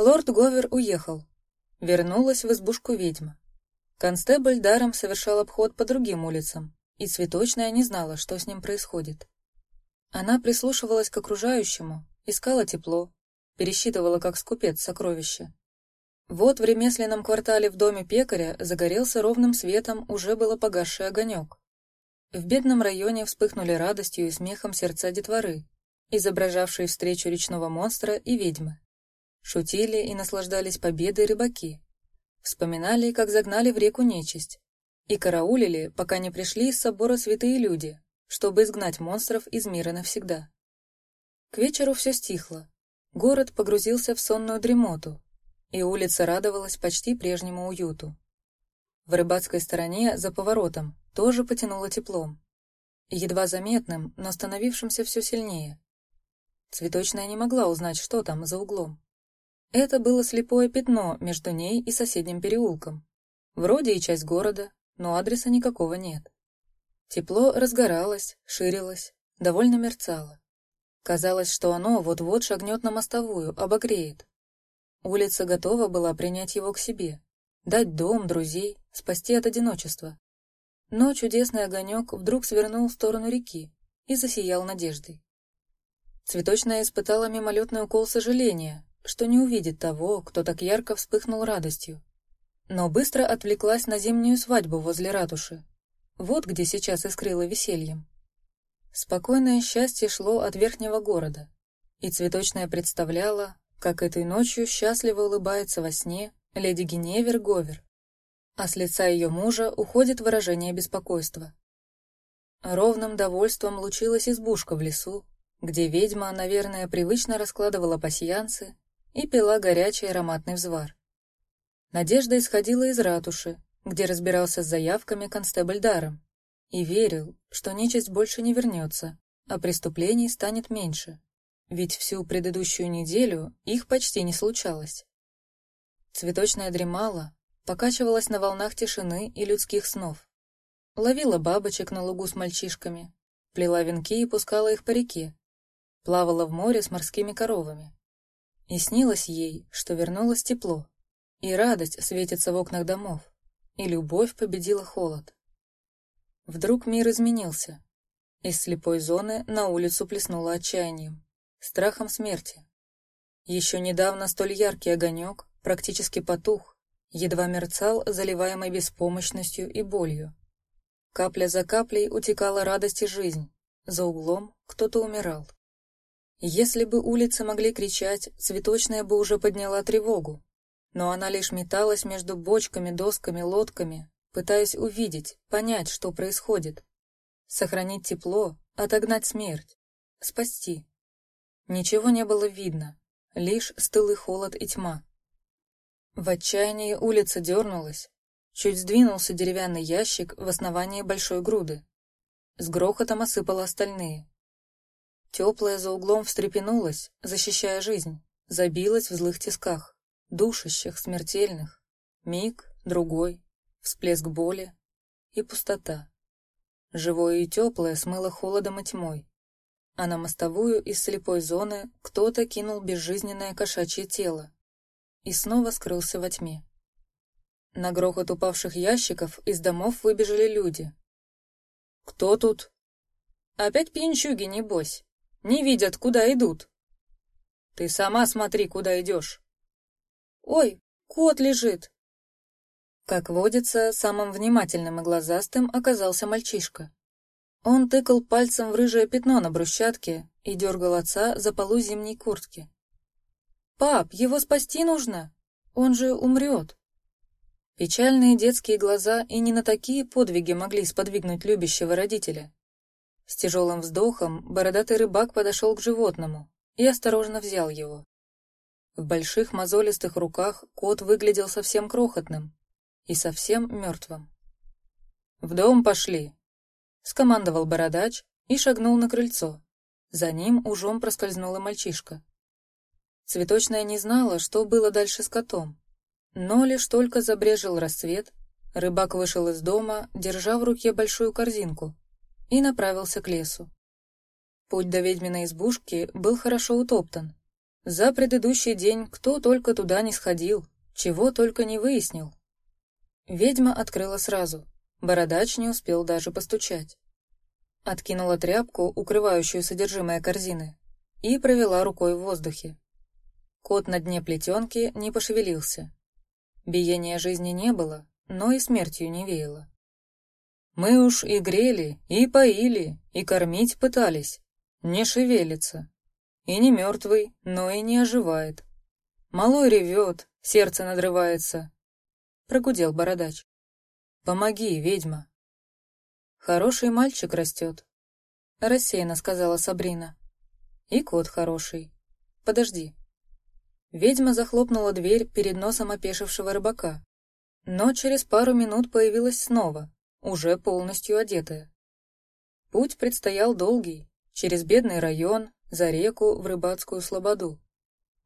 Лорд Говер уехал. Вернулась в избушку ведьма. Констебль даром совершал обход по другим улицам, и Цветочная не знала, что с ним происходит. Она прислушивалась к окружающему, искала тепло, пересчитывала как скупец сокровища. Вот в ремесленном квартале в доме пекаря загорелся ровным светом уже было погасший огонек. В бедном районе вспыхнули радостью и смехом сердца детворы, изображавшие встречу речного монстра и ведьмы. Шутили и наслаждались победой рыбаки. Вспоминали, как загнали в реку нечисть, и караулили, пока не пришли из собора святые люди, чтобы изгнать монстров из мира навсегда. К вечеру все стихло. Город погрузился в сонную дремоту, и улица радовалась почти прежнему уюту. В рыбацкой стороне, за поворотом, тоже потянуло теплом. Едва заметным, но становившимся все сильнее. Цветочная не могла узнать, что там за углом. Это было слепое пятно между ней и соседним переулком. Вроде и часть города, но адреса никакого нет. Тепло разгоралось, ширилось, довольно мерцало. Казалось, что оно вот-вот шагнет на мостовую, обогреет. Улица готова была принять его к себе, дать дом, друзей, спасти от одиночества. Но чудесный огонек вдруг свернул в сторону реки и засиял надеждой. Цветочная испытала мимолетный укол сожаления, что не увидит того, кто так ярко вспыхнул радостью, но быстро отвлеклась на зимнюю свадьбу возле ратуши. Вот где сейчас искрило весельем. Спокойное счастье шло от верхнего города, и цветочная представляла, как этой ночью счастливо улыбается во сне леди Геневер Говер, а с лица ее мужа уходит выражение беспокойства. Ровным довольством лучилась избушка в лесу, где ведьма, наверное, привычно раскладывала пасьянцы и пила горячий ароматный взвар. Надежда исходила из ратуши, где разбирался с заявками констебль Даром, и верил, что нечисть больше не вернется, а преступлений станет меньше, ведь всю предыдущую неделю их почти не случалось. Цветочная дремала, покачивалась на волнах тишины и людских снов. Ловила бабочек на лугу с мальчишками, плела венки и пускала их по реке, плавала в море с морскими коровами. И снилось ей, что вернулось тепло, и радость светится в окнах домов, и любовь победила холод. Вдруг мир изменился. Из слепой зоны на улицу плеснуло отчаянием, страхом смерти. Еще недавно столь яркий огонек практически потух, едва мерцал, заливаемый беспомощностью и болью. Капля за каплей утекала радость и жизнь, за углом кто-то умирал. Если бы улицы могли кричать, цветочная бы уже подняла тревогу. Но она лишь металась между бочками, досками, лодками, пытаясь увидеть, понять, что происходит. Сохранить тепло, отогнать смерть, спасти. Ничего не было видно, лишь стылый холод и тьма. В отчаянии улица дернулась, чуть сдвинулся деревянный ящик в основании большой груды. С грохотом осыпало остальные. Теплая за углом встрепенулась, защищая жизнь, забилась в злых тисках, душащих, смертельных. Миг, другой, всплеск боли и пустота. Живое и теплое смыло холодом и тьмой, а на мостовую из слепой зоны кто-то кинул безжизненное кошачье тело и снова скрылся во тьме. На грохот упавших ящиков из домов выбежали люди. «Кто тут?» «Опять пьянчуги, небось!» Не видят, куда идут. Ты сама смотри, куда идешь. Ой, кот лежит. Как водится, самым внимательным и глазастым оказался мальчишка. Он тыкал пальцем в рыжее пятно на брусчатке и дергал отца за полу зимней куртки. «Пап, его спасти нужно! Он же умрет!» Печальные детские глаза и не на такие подвиги могли сподвигнуть любящего родителя. С тяжелым вздохом бородатый рыбак подошел к животному и осторожно взял его. В больших мозолистых руках кот выглядел совсем крохотным и совсем мертвым. «В дом пошли!» — скомандовал бородач и шагнул на крыльцо. За ним ужом проскользнул и мальчишка. Цветочная не знала, что было дальше с котом, но лишь только забрежил рассвет, рыбак вышел из дома, держа в руке большую корзинку, и направился к лесу. Путь до ведьминой избушки был хорошо утоптан, За предыдущий день кто только туда не сходил, чего только не выяснил. Ведьма открыла сразу. Бородач не успел даже постучать. Откинула тряпку, укрывающую содержимое корзины, и провела рукой в воздухе. Кот на дне плетенки не пошевелился. Биения жизни не было, но и смертью не веяло. Мы уж и грели, и поили, и кормить пытались. Не шевелится. И не мертвый, но и не оживает. Малой ревет, сердце надрывается. Прогудел бородач. Помоги, ведьма. Хороший мальчик растет, рассеянно сказала Сабрина. И кот хороший. Подожди. Ведьма захлопнула дверь перед носом опешившего рыбака. Но через пару минут появилась снова, уже полностью одетая. Путь предстоял долгий, через бедный район, за реку в рыбацкую слободу,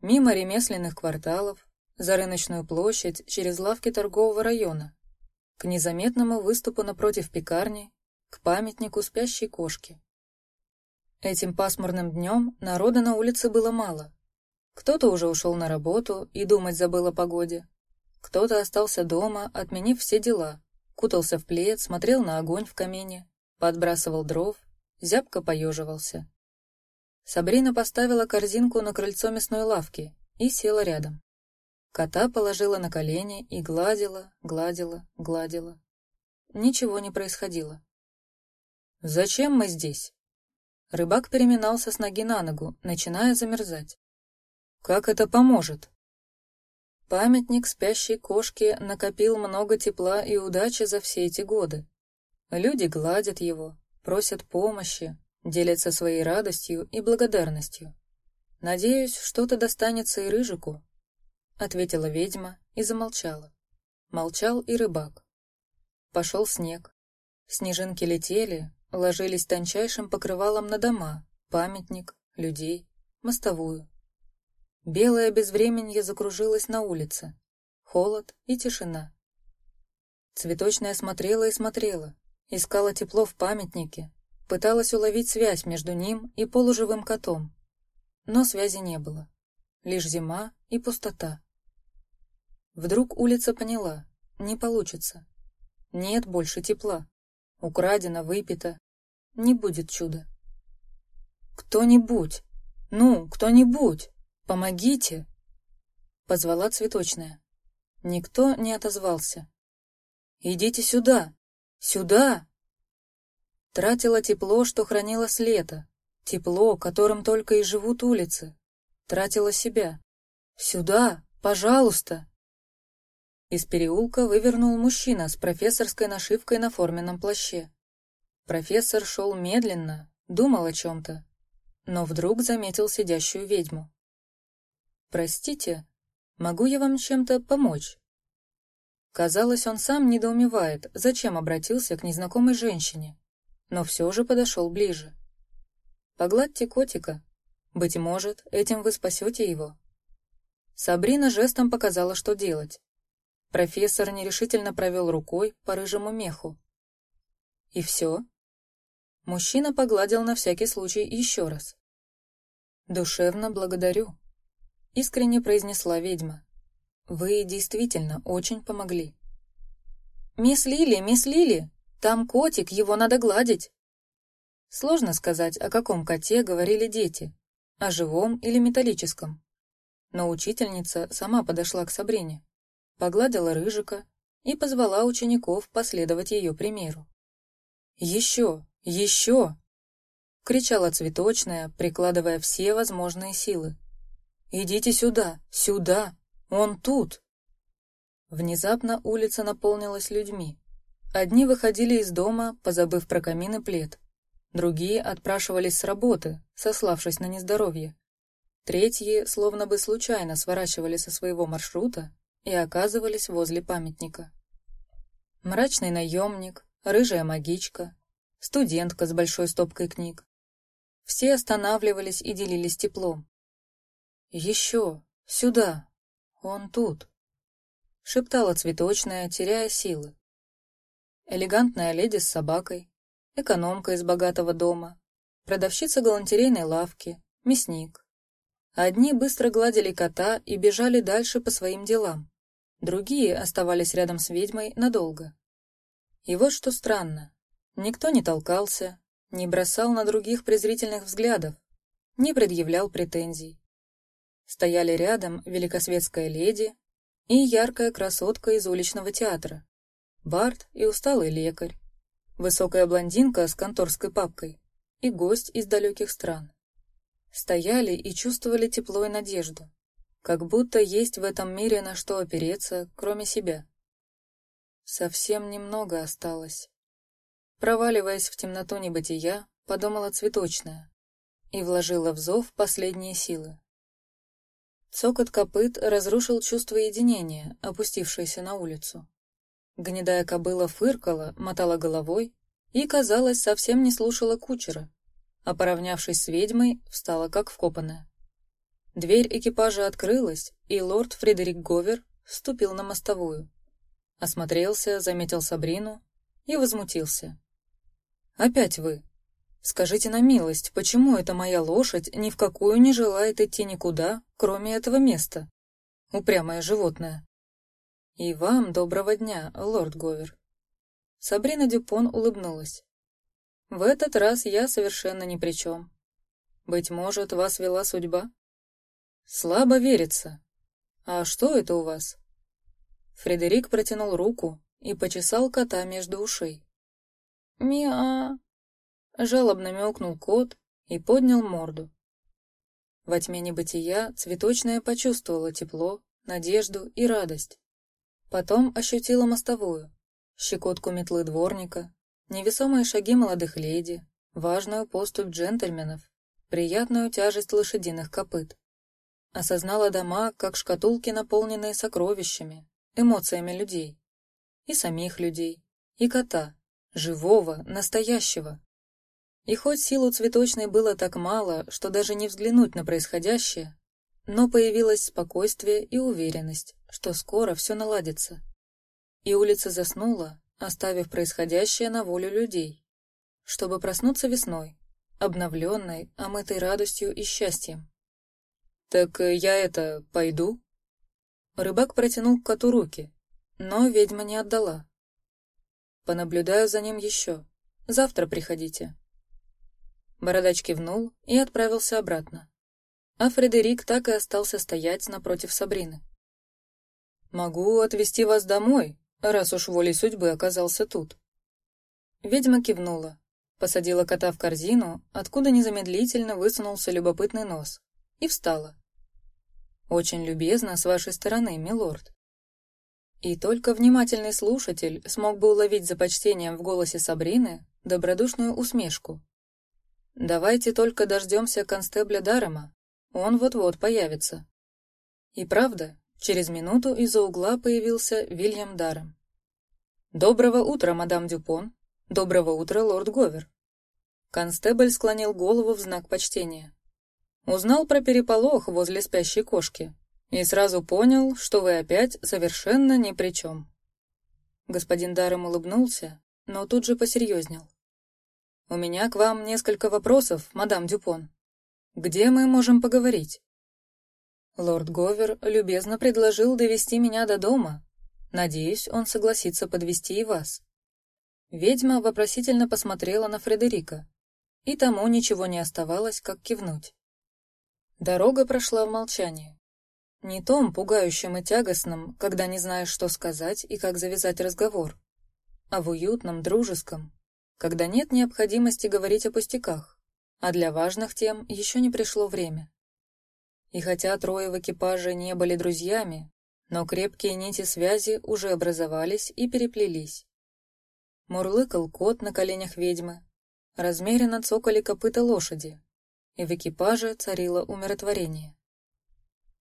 мимо ремесленных кварталов, за рыночную площадь, через лавки торгового района, к незаметному выступу напротив пекарни, к памятнику спящей кошки. Этим пасмурным днем народа на улице было мало. Кто-то уже ушел на работу и думать забыл о погоде. Кто-то остался дома, отменив все дела, кутался в плед, смотрел на огонь в камине, подбрасывал дров, зябко поеживался. Сабрина поставила корзинку на крыльцо мясной лавки и села рядом. Кота положила на колени и гладила, гладила, гладила. Ничего не происходило. «Зачем мы здесь?» Рыбак переминался с ноги на ногу, начиная замерзать. «Как это поможет?» Памятник спящей кошке накопил много тепла и удачи за все эти годы. Люди гладят его, просят помощи, делятся своей радостью и благодарностью. Надеюсь, что-то достанется и рыжику, ответила ведьма и замолчала. Молчал и рыбак. Пошел снег. Снежинки летели, ложились тончайшим покрывалом на дома, памятник, людей, мостовую. Белое безвременье закружилось на улице. Холод и тишина. Цветочная смотрела и смотрела, искала тепло в памятнике, пыталась уловить связь между ним и полуживым котом. Но связи не было. Лишь зима и пустота. Вдруг улица поняла, не получится. Нет больше тепла. Украдено, выпито. Не будет чуда. «Кто-нибудь! Ну, кто-нибудь!» «Помогите!» Позвала цветочная. Никто не отозвался. «Идите сюда! Сюда!» Тратила тепло, что хранила с лета. Тепло, которым только и живут улицы. Тратила себя. «Сюда! Пожалуйста!» Из переулка вывернул мужчина с профессорской нашивкой на форменном плаще. Профессор шел медленно, думал о чем-то, но вдруг заметил сидящую ведьму. «Простите, могу я вам чем-то помочь?» Казалось, он сам недоумевает, зачем обратился к незнакомой женщине, но все же подошел ближе. «Погладьте котика. Быть может, этим вы спасете его». Сабрина жестом показала, что делать. Профессор нерешительно провел рукой по рыжему меху. «И все?» Мужчина погладил на всякий случай еще раз. «Душевно благодарю», искренне произнесла ведьма. Вы действительно очень помогли. Мисс Лили, мисс Лили, там котик, его надо гладить. Сложно сказать, о каком коте говорили дети, о живом или металлическом. Но учительница сама подошла к Сабрине, погладила рыжика и позвала учеников последовать ее примеру. «Еще! Еще!» — кричала цветочная, прикладывая все возможные силы. «Идите сюда! Сюда! Он тут!» Внезапно улица наполнилась людьми. Одни выходили из дома, позабыв про камин и плед. Другие отпрашивались с работы, сославшись на нездоровье. Третьи словно бы случайно сворачивали со своего маршрута и оказывались возле памятника. Мрачный наемник, рыжая магичка, студентка с большой стопкой книг. Все останавливались и делились теплом. «Еще! Сюда! Он тут!» — шептала цветочная, теряя силы. Элегантная леди с собакой, экономка из богатого дома, продавщица галантерейной лавки, мясник. Одни быстро гладили кота и бежали дальше по своим делам. Другие оставались рядом с ведьмой надолго. И вот что странно. Никто не толкался, не бросал на других презрительных взглядов, не предъявлял претензий. Стояли рядом великосветская леди и яркая красотка из уличного театра, Барт и усталый лекарь, высокая блондинка с конторской папкой и гость из далеких стран. Стояли и чувствовали тепло и надежду, как будто есть в этом мире на что опереться, кроме себя. Совсем немного осталось. Проваливаясь в темноту небытия, подумала цветочная и вложила в зов последние силы. Цокот копыт разрушил чувство единения, опустившееся на улицу. Гнедая кобыла фыркала, мотала головой и, казалось, совсем не слушала кучера, а, поравнявшись с ведьмой, встала как вкопанная. Дверь экипажа открылась, и лорд Фредерик Говер вступил на мостовую. Осмотрелся, заметил Сабрину и возмутился. «Опять вы! Скажите на милость, почему эта моя лошадь ни в какую не желает идти никуда, кроме этого места? Упрямое животное!» «И вам доброго дня, лорд Говер». Сабрина Дюпон улыбнулась. «В этот раз я совершенно ни при чем. Быть может, вас вела судьба?» «Слабо верится. А что это у вас?» Фредерик протянул руку и почесал кота между ушей. «Миа!» Жалобно мяукнул кот и поднял морду. Во тьме небытия цветочная почувствовала тепло, надежду и радость. Потом ощутила мостовую, щекотку метлы дворника, невесомые шаги молодых леди, важную поступь джентльменов, приятную тяжесть лошадиных копыт. Осознала дома, как шкатулки, наполненные сокровищами, эмоциями людей. И самих людей, и кота, живого, настоящего. И хоть силу цветочной было так мало, что даже не взглянуть на происходящее, но появилось спокойствие и уверенность, что скоро все наладится. И улица заснула, оставив происходящее на волю людей, чтобы проснуться весной, обновленной, омытой радостью и счастьем. «Так я это, пойду?» Рыбак протянул к коту руки, но ведьма не отдала. «Понаблюдаю за ним еще. Завтра приходите». Бородач кивнул и отправился обратно а Фредерик так и остался стоять напротив Сабрины. «Могу отвезти вас домой, раз уж волей судьбы оказался тут». Ведьма кивнула, посадила кота в корзину, откуда незамедлительно высунулся любопытный нос, и встала. «Очень любезно с вашей стороны, милорд». И только внимательный слушатель смог бы уловить за почтением в голосе Сабрины добродушную усмешку. «Давайте только дождемся констебля Дарема, он вот-вот появится. И правда, через минуту из-за угла появился Вильям Даррем. «Доброго утра, мадам Дюпон. Доброго утра, лорд Говер». Констебль склонил голову в знак почтения. Узнал про переполох возле спящей кошки и сразу понял, что вы опять совершенно ни при чем. Господин Даррем улыбнулся, но тут же посерьезнел. «У меня к вам несколько вопросов, мадам Дюпон. Где мы можем поговорить?» Лорд Говер любезно предложил довести меня до дома. Надеюсь, он согласится подвести и вас. Ведьма вопросительно посмотрела на Фредерика, и тому ничего не оставалось, как кивнуть. Дорога прошла в молчании. Не том пугающем и тягостном, когда не знаешь, что сказать и как завязать разговор, а в уютном, дружеском, когда нет необходимости говорить о пустяках а для важных тем еще не пришло время. И хотя трое в экипаже не были друзьями, но крепкие нити связи уже образовались и переплелись. Мурлыкал кот на коленях ведьмы, размеренно цокали копыта лошади, и в экипаже царило умиротворение.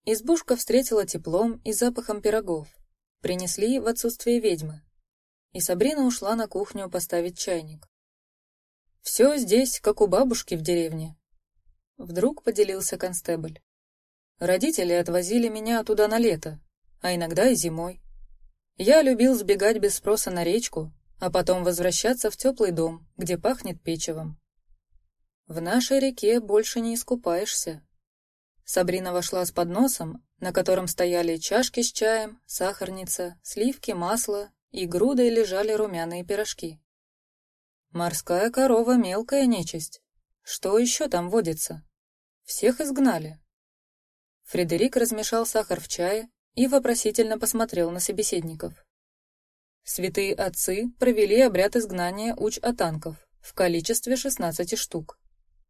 Избушка встретила теплом и запахом пирогов, принесли в отсутствие ведьмы, и Сабрина ушла на кухню поставить чайник. Все здесь, как у бабушки в деревне. Вдруг поделился констебль. Родители отвозили меня туда на лето, а иногда и зимой. Я любил сбегать без спроса на речку, а потом возвращаться в теплый дом, где пахнет печевом. В нашей реке больше не искупаешься. Сабрина вошла с подносом, на котором стояли чашки с чаем, сахарница, сливки, масло и грудой лежали румяные пирожки. Морская корова — мелкая нечисть. Что еще там водится? Всех изгнали. Фредерик размешал сахар в чае и вопросительно посмотрел на собеседников. Святые отцы провели обряд изгнания уч-атанков в количестве 16 штук.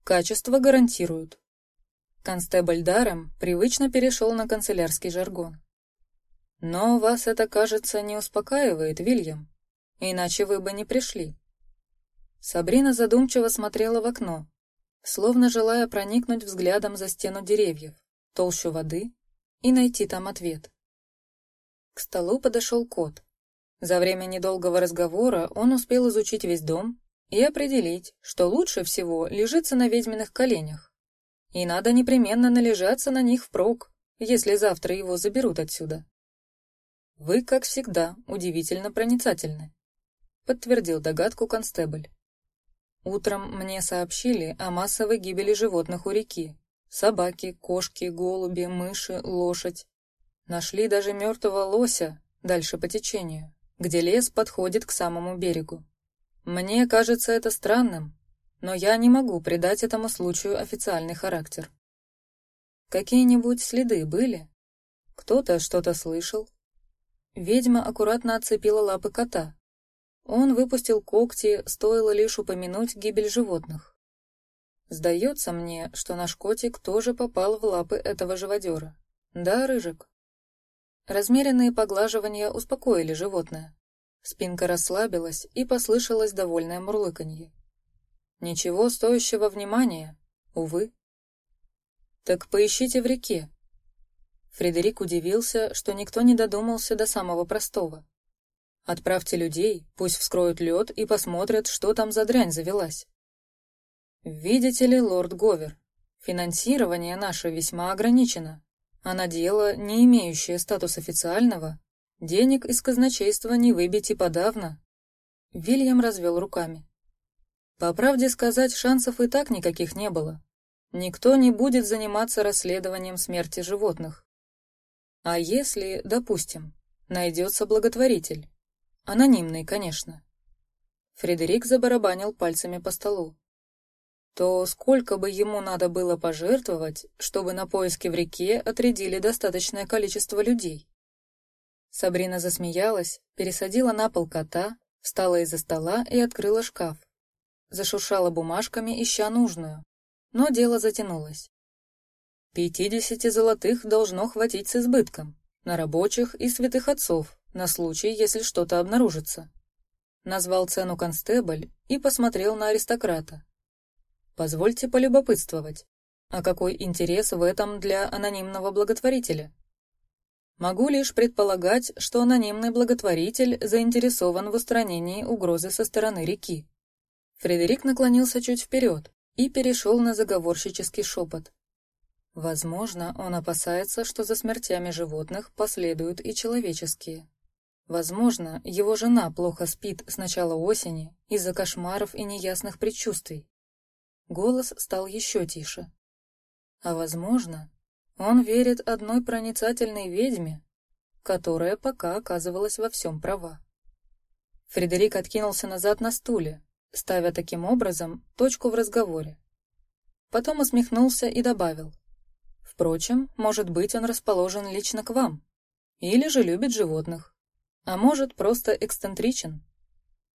Качество гарантируют. Констебль Даром привычно перешел на канцелярский жаргон. Но вас это, кажется, не успокаивает, Вильям. Иначе вы бы не пришли. Сабрина задумчиво смотрела в окно, словно желая проникнуть взглядом за стену деревьев, толщу воды и найти там ответ. К столу подошел кот. За время недолгого разговора он успел изучить весь дом и определить, что лучше всего лежится на ведьминых коленях. И надо непременно належаться на них впрок, если завтра его заберут отсюда. Вы, как всегда, удивительно проницательны, подтвердил догадку констебль. Утром мне сообщили о массовой гибели животных у реки. Собаки, кошки, голуби, мыши, лошадь. Нашли даже мертвого лося дальше по течению, где лес подходит к самому берегу. Мне кажется это странным, но я не могу придать этому случаю официальный характер. Какие-нибудь следы были? Кто-то что-то слышал? Ведьма аккуратно отцепила лапы кота. Он выпустил когти, стоило лишь упомянуть гибель животных. Сдается мне, что наш котик тоже попал в лапы этого живодера. Да, Рыжик? Размеренные поглаживания успокоили животное. Спинка расслабилась, и послышалось довольное мурлыканье. Ничего стоящего внимания, увы. Так поищите в реке. Фредерик удивился, что никто не додумался до самого простого. Отправьте людей, пусть вскроют лед и посмотрят, что там за дрянь завелась. Видите ли, лорд Говер, финансирование наше весьма ограничено, а на дело, не имеющее статус официального, денег из казначейства не выбить и подавно. Вильям развел руками. По правде сказать, шансов и так никаких не было. Никто не будет заниматься расследованием смерти животных. А если, допустим, найдется благотворитель? Анонимный, конечно. Фредерик забарабанил пальцами по столу. То сколько бы ему надо было пожертвовать, чтобы на поиски в реке отрядили достаточное количество людей? Сабрина засмеялась, пересадила на пол кота, встала из-за стола и открыла шкаф, зашуршала бумажками, ища нужную. Но дело затянулось. Пятидесяти золотых должно хватить с избытком. На рабочих и святых отцов, на случай, если что-то обнаружится. Назвал цену констебль и посмотрел на аристократа. Позвольте полюбопытствовать. А какой интерес в этом для анонимного благотворителя? Могу лишь предполагать, что анонимный благотворитель заинтересован в устранении угрозы со стороны реки. Фредерик наклонился чуть вперед и перешел на заговорщический шепот. Возможно, он опасается, что за смертями животных последуют и человеческие. Возможно, его жена плохо спит с начала осени из-за кошмаров и неясных предчувствий. Голос стал еще тише. А возможно, он верит одной проницательной ведьме, которая пока оказывалась во всем права. Фредерик откинулся назад на стуле, ставя таким образом точку в разговоре. Потом усмехнулся и добавил. Впрочем, может быть, он расположен лично к вам. Или же любит животных. А может, просто эксцентричен.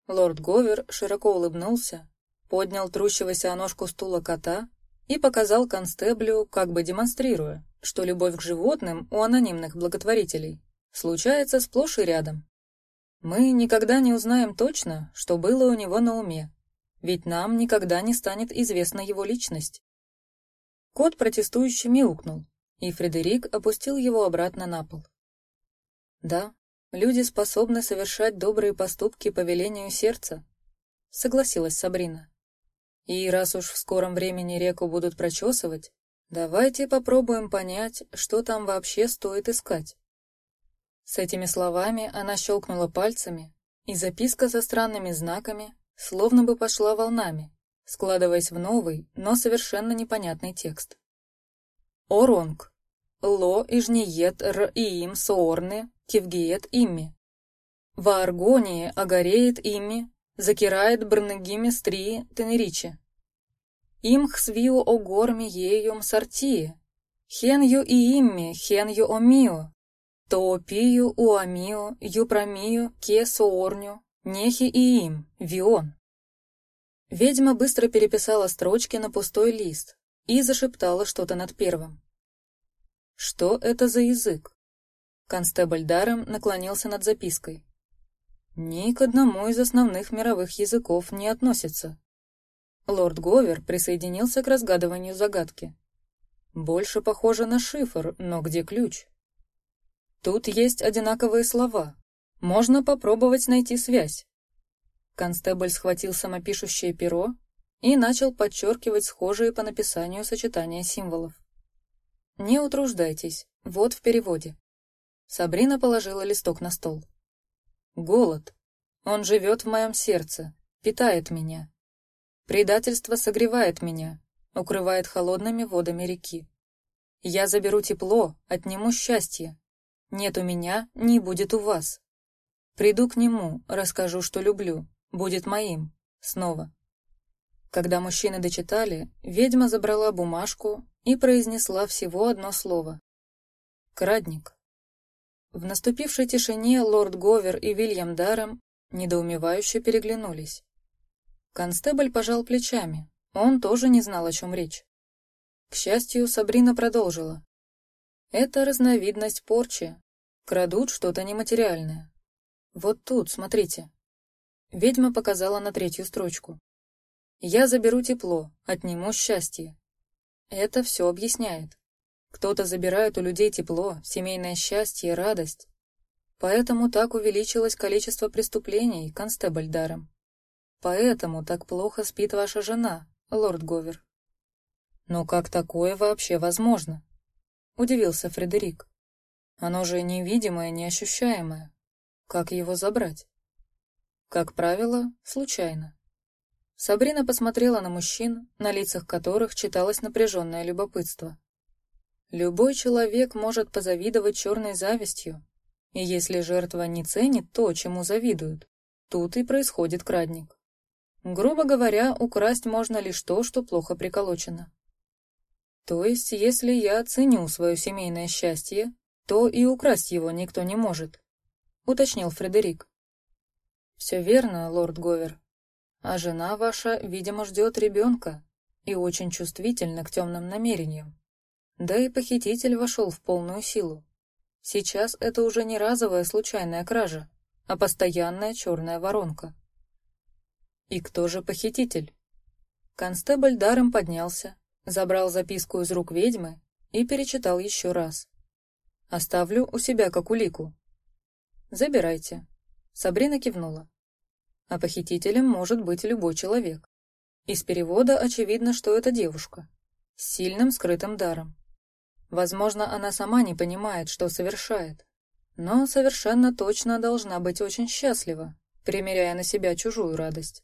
Лорд Говер широко улыбнулся, поднял трущегося о ножку стула кота и показал констеблю, как бы демонстрируя, что любовь к животным у анонимных благотворителей случается сплошь и рядом. Мы никогда не узнаем точно, что было у него на уме, ведь нам никогда не станет известна его личность. Кот протестующе мяукнул, и Фредерик опустил его обратно на пол. Да, люди способны совершать добрые поступки по велению сердца, согласилась Сабрина. И раз уж в скором времени реку будут прочесывать, давайте попробуем понять, что там вообще стоит искать. С этими словами она щелкнула пальцами, и записка со странными знаками словно бы пошла волнами, складываясь в новый, но совершенно непонятный текст. Оронг. Ло ижниет р иим соорны, кивгиет ими. В Аргонии огореет ими, закирает брнегими стрии тенериче. Им хсвиу о горми еюм сортии, хенью и имми, хенью омио, тоопию уамио, юпрамию, ке соорню, нехи и им, вион. Ведьма быстро переписала строчки на пустой лист и зашептала что-то над первым. Что это за язык? Констебль даром наклонился над запиской. Ни к одному из основных мировых языков не относится. Лорд Говер присоединился к разгадыванию загадки. Больше похоже на шифр, но где ключ? Тут есть одинаковые слова. Можно попробовать найти связь. Констебль схватил самопишущее перо и начал подчеркивать схожие по написанию сочетания символов. «Не утруждайтесь, вот в переводе». Сабрина положила листок на стол. «Голод. Он живет в моем сердце, питает меня. Предательство согревает меня, укрывает холодными водами реки. Я заберу тепло, отниму счастье. Нет у меня, не будет у вас. Приду к нему, расскажу, что люблю, будет моим, снова». Когда мужчины дочитали, ведьма забрала бумажку и произнесла всего одно слово. «Крадник». В наступившей тишине лорд Говер и Вильям Даром недоумевающе переглянулись. Констебль пожал плечами, он тоже не знал, о чем речь. К счастью, Сабрина продолжила. «Это разновидность порчи. Крадут что-то нематериальное. Вот тут, смотрите». Ведьма показала на третью строчку. Я заберу тепло, отниму счастье. Это все объясняет. Кто-то забирает у людей тепло, семейное счастье, радость. Поэтому так увеличилось количество преступлений, констебль даром. Поэтому так плохо спит ваша жена, лорд Говер. Но как такое вообще возможно? Удивился Фредерик. Оно же невидимое, неощущаемое. Как его забрать? Как правило, случайно. Сабрина посмотрела на мужчин, на лицах которых читалось напряженное любопытство. Любой человек может позавидовать черной завистью, и если жертва не ценит то, чему завидуют, тут и происходит крадник. Грубо говоря, украсть можно лишь то, что плохо приколочено. То есть, если я ценю свое семейное счастье, то и украсть его никто не может, уточнил Фредерик. Все верно, лорд Говер, а жена ваша, видимо, ждет ребенка и очень чувствительна к темным намерениям. Да и похититель вошел в полную силу. Сейчас это уже не разовая случайная кража, а постоянная черная воронка. И кто же похититель? Констебль даром поднялся, забрал записку из рук ведьмы и перечитал еще раз. Оставлю у себя как улику. Забирайте. Сабрина кивнула а похитителем может быть любой человек. Из перевода очевидно, что это девушка с сильным скрытым даром. Возможно, она сама не понимает, что совершает, но совершенно точно должна быть очень счастлива, примеряя на себя чужую радость.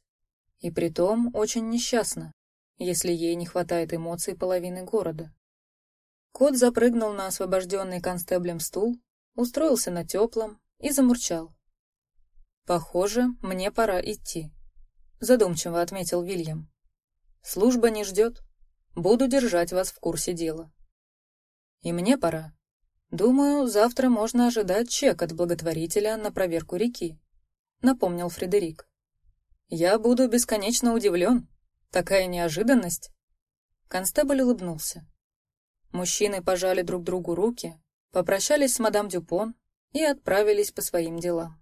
И притом очень несчастна, если ей не хватает эмоций половины города. Кот запрыгнул на освобожденный констеблем стул, устроился на теплом и замурчал. «Похоже, мне пора идти», — задумчиво отметил Вильям. «Служба не ждет. Буду держать вас в курсе дела». «И мне пора. Думаю, завтра можно ожидать чек от благотворителя на проверку реки», — напомнил Фредерик. «Я буду бесконечно удивлен. Такая неожиданность». Констебль улыбнулся. Мужчины пожали друг другу руки, попрощались с мадам Дюпон и отправились по своим делам.